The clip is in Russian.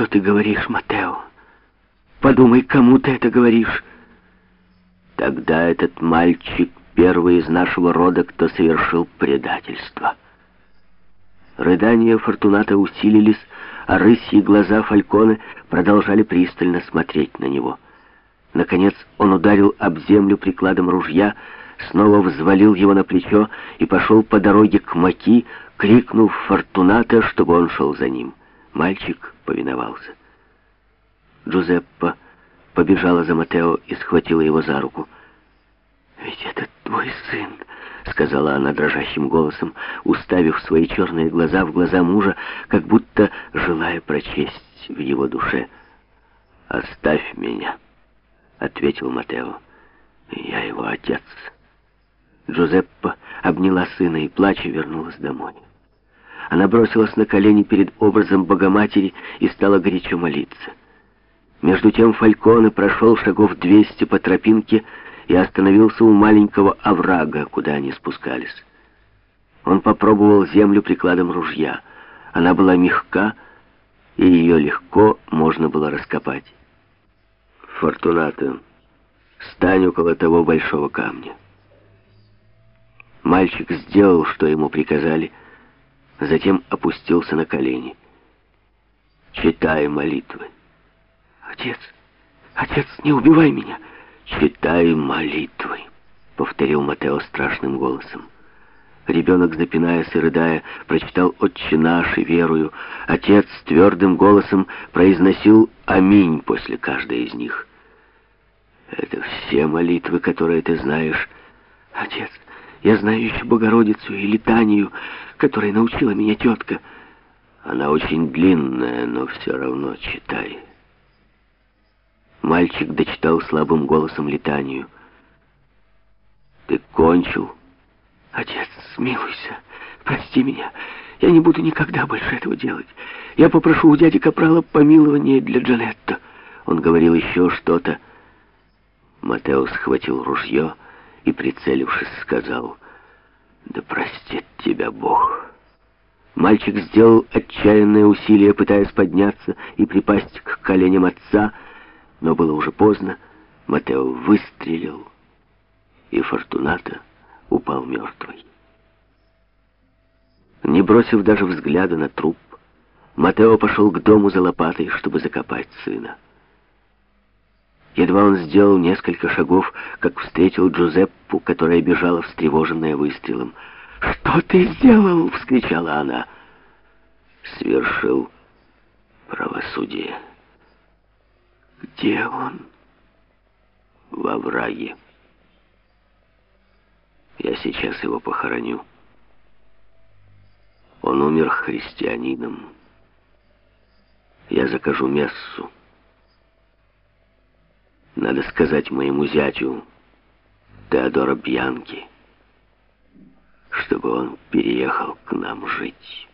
что ты говоришь, Матео? Подумай, кому ты это говоришь. Тогда этот мальчик первый из нашего рода, кто совершил предательство. Рыдания Фортуната усилились, а рысьи глаза Фальконы продолжали пристально смотреть на него. Наконец он ударил об землю прикладом ружья, снова взвалил его на плечо и пошел по дороге к Маки, крикнув Фортуната, чтобы он шел за ним. Мальчик повиновался. Джузеппа побежала за Матео и схватила его за руку. «Ведь это твой сын», — сказала она дрожащим голосом, уставив свои черные глаза в глаза мужа, как будто желая прочесть в его душе. «Оставь меня», — ответил Матео. «Я его отец». Джузеппа обняла сына и, плача, вернулась домой. Она бросилась на колени перед образом Богоматери и стала горячо молиться. Между тем Фальконе прошел шагов двести по тропинке и остановился у маленького оврага, куда они спускались. Он попробовал землю прикладом ружья. Она была мягка, и ее легко можно было раскопать. «Фортуната, стань около того большого камня». Мальчик сделал, что ему приказали, затем опустился на колени. «Читай молитвы». «Отец, отец, не убивай меня!» «Читай молитвы», — повторил Матео страшным голосом. Ребенок, запинаясь и рыдая, прочитал «Отче наш» и верую. Отец твердым голосом произносил «Аминь» после каждой из них. «Это все молитвы, которые ты знаешь». «Отец, я знаю еще Богородицу и Литанию, которой научила меня тетка». «Она очень длинная, но все равно читай». Мальчик дочитал слабым голосом летанию. «Ты кончил?» «Отец, смилуйся, прости меня. Я не буду никогда больше этого делать. Я попрошу у дяди Капрала помилования для Джанетта». Он говорил еще что-то. Матео схватил ружье и, прицелившись, сказал, «Да простит тебя Бог». Мальчик сделал отчаянное усилие, пытаясь подняться и припасть к коленям отца, но было уже поздно. Матео выстрелил, и Фортуната упал мертвый. Не бросив даже взгляда на труп, Матео пошел к дому за лопатой, чтобы закопать сына. Едва он сделал несколько шагов, как встретил Джузеппу, которая бежала встревоженная выстрелом. «Что ты сделал?» — вскричала она. «Свершил правосудие». Где он? Во враге. Я сейчас его похороню. Он умер христианином. Я закажу мессу. Надо сказать моему зятю, Теодора Бьянки, чтобы он переехал к нам жить».